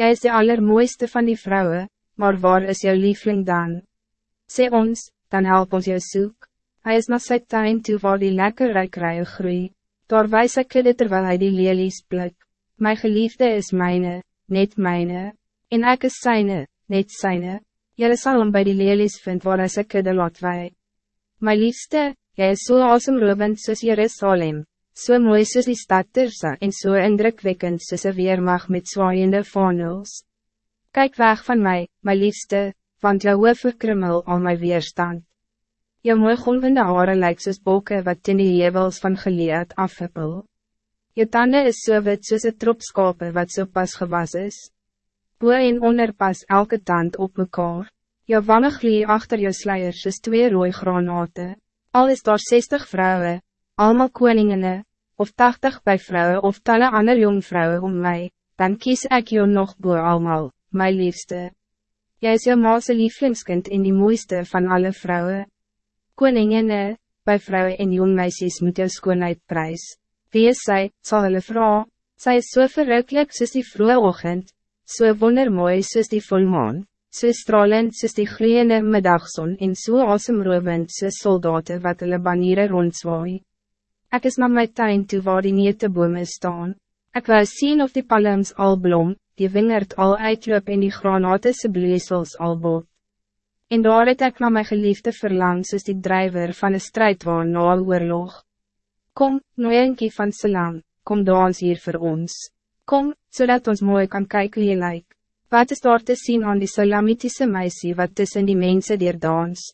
Jij is de allermooiste van die vrouwen, maar waar is jouw liefling dan? Sê ons, dan help ons jou soek. Hij is naar sy tuin toe waar die lekker rijkrije groei. Daar wijs ek dit terwijl hy die lelies pluk. My geliefde is myne, net myne. En ek is syne, net syne. Jylle sal hom by die lelies vind waar hy sy kudde laat wei. My liefste, jy is so asemrovend soos Jerusalem, so mooi soos die stad Tirsa en so indrukwekkend soos een weermacht met zwaaiende vanels. Kijk weg van mij, my liefste, want jou hoof verkrummel al my weerstand. Jou mooi golvende hare lyk soos bolke wat in die hevels van geleerd afhippel. Jou tanden is so wit soos een trop skape wat so pas gewas is. Boe en onder pas elke tand op mekaar. Jou wanne glie achter jou sluier soos twee rooi granate. Al is daar 60 vrouwen, allemaal koninginne, of 80 bij vrouwen of talle ander jong vrouwen om mij, dan kies ik jou nog boe allemaal, mijn liefste. Jij is jou maase lieflingskind in die mooiste van alle vrouwen. Koninginne, bij vrouwen en jong meisjes moet jou skoonheid prijs. Wie is zij, zal hulle vrouw, zij is zo so verrukkelijk soos die vroege ochtend, zo so wondermooi soos die volmaan, zo so stralend soos die gloeiende middagzon en zo so asemrovend soos soldaten wat hulle baniere rondzwaai. Ik is naar mijn tuin toe waar die neete bome staan. Ik wou zien of die palms al blom, die wingerd al uitloop en die granatese bloeisels al bot. En daar het ek na my geliefde verlang soos die drijver van een strijdwaan na al oorlog. Kom, nooienkie van Salam, kom dans hier voor ons. Kom, zodat ons mooi kan kijken hoe je lyk. Wat is daar te zien aan die Salamitische meisie wat tussen die mensen die dans?